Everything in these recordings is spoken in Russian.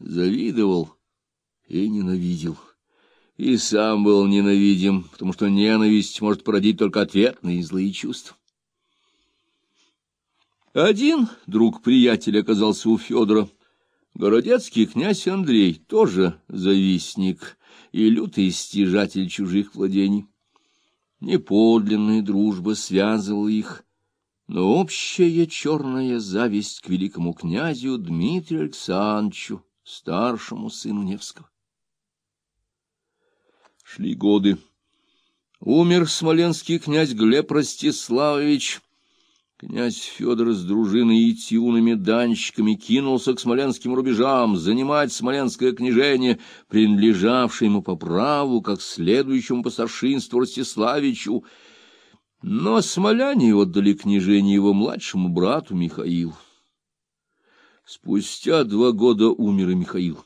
завидовал и ненавидел. И сам был ненавидим, потому что ненависть может породить только ответные злые чувства. Один друг-приятель оказался у Федора. Городецкий князь Андрей, тоже завистник и лютый стяжатель чужих владений. Неподлинная дружба связывала их, но общая черная зависть к великому князю Дмитрию Александровичу, старшему сыну Невского. Шли годы. Умер смоленский князь Глеб Ростиславович, Князь Федор с дружиной и тюнами данщиками кинулся к смоленским рубежам, занимать смоленское княжение, принадлежавшее ему по праву, как следующему по старшинству Ростиславичу. Но смоляне отдали княжение его младшему брату Михаилу. Спустя два года умер и Михаил.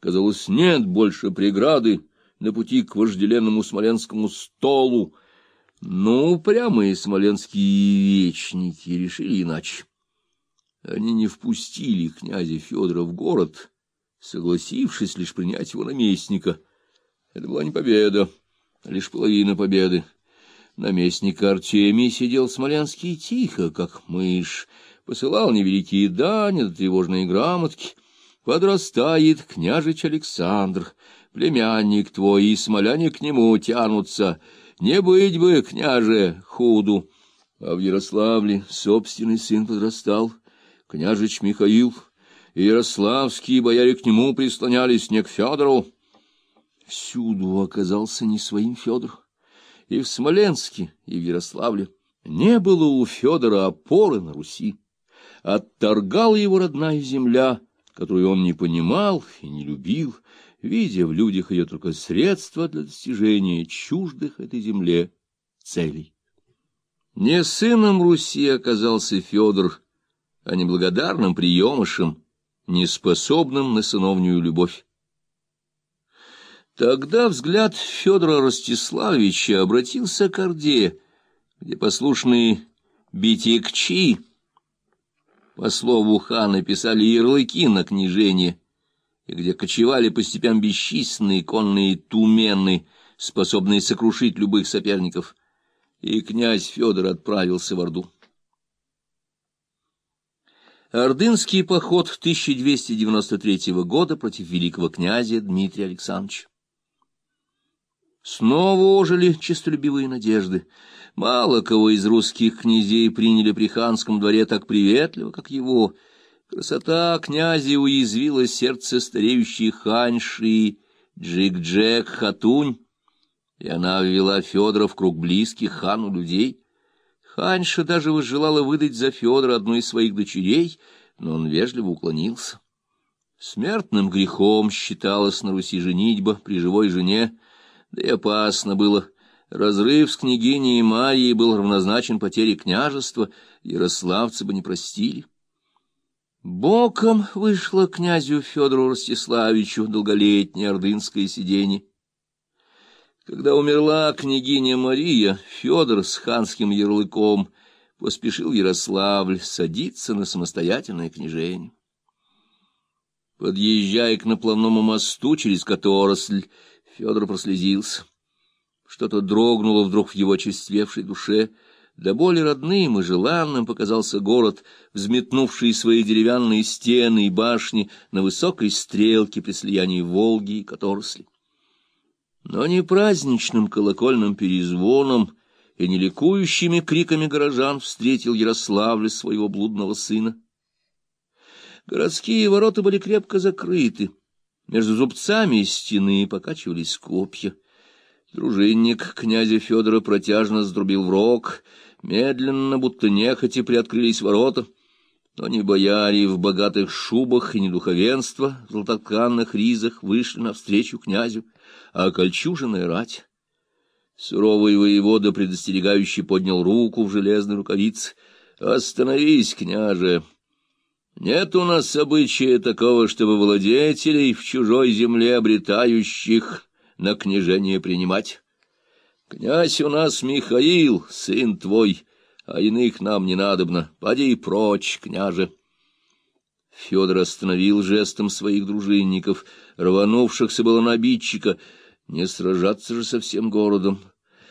Казалось, нет больше преграды на пути к вожделенному смоленскому столу, но упрямые смоленские вечники решили иначе. Они не впустили князя Федора в город, согласившись лишь принять его наместника. Это была не победа, а лишь половина победы. Наместник Артемий сидел смоленский тихо, как мышь, посылал невеликие дани да тревожные грамотки. Подрастает княжич Александр, племянник твой, и смоляне к нему тянутся — не быть бы, княже, худу. А в Ярославле собственный сын подрастал, княжич Михаил, и ярославские бояре к нему прислонялись не к Федору. Всюду оказался не своим Федор, и в Смоленске, и в Ярославле. Не было у Федора опоры на Руси. Отторгала его родная земля, которую он не понимал и не любил, видя в людях ее только средства для достижения чуждых этой земле целей. Не сыном Руси оказался Федор, а неблагодарным приемышем, неспособным на сыновнюю любовь. Тогда взгляд Федора Ростиславича обратился к Орде, где послушные битикчи, по слову хана, писали ярлыки на княжение, и где кочевали по степям бесчисленные конные тумены, способные сокрушить любых соперников, и князь Федор отправился в Орду. Ордынский поход 1293 года против великого князя Дмитрия Александровича. Снова ожили честолюбивые надежды. Мало кого из русских князей приняли при ханском дворе так приветливо, как его — Красота князя уязвила сердце стареющей ханьши Джик-Джек Хатунь, и она ввела Федора в круг близких хану людей. Ханьша даже возжелала выдать за Федора одну из своих дочерей, но он вежливо уклонился. Смертным грехом считалось на Руси женитьба при живой жене, да и опасно было. Разрыв с княгиней Марией был равнозначен потере княжества, ярославцы бы не простили. Боком вышло князю Федору Ростиславичу долголетнее ордынское сиденье. Когда умерла княгиня Мария, Федор с ханским ярлыком поспешил Ярославль садиться на самостоятельное княжение. Подъезжая к наплавному мосту через Которосль, Федор прослезился. Что-то дрогнуло вдруг в его чувствевшей душе — да более родным и желанным показался город, взметнувший свои деревянные стены и башни на высокой стрелке при слиянии Волги и Которсли. Но не праздничным колокольным перезвоном и не ликующими криками горожан встретил Ярославль своего блудного сына. Городские ворота были крепко закрыты, между зубцами стены покачивались копья. Дружинник князя Федора протяжно сдрубил в рог, медленно, будто нехотя приоткрылись ворота, но не бояре в богатых шубах и не духовенство в золототканных ризах вышли навстречу князю, а кольчужиная рать. Суровый воевода предостерегающий поднял руку в железной рукавице. «Остановись, княже!» Нет у нас обычая такого, чтобы владетелей в чужой земле обретающих на княжение принимать. Князь у нас Михаил, сын твой, а иных нам не надобно. Поди прочь, княже. Федор остановил жестом своих дружинников, рванувшихся было на обидчика. Не сражаться же со всем городом,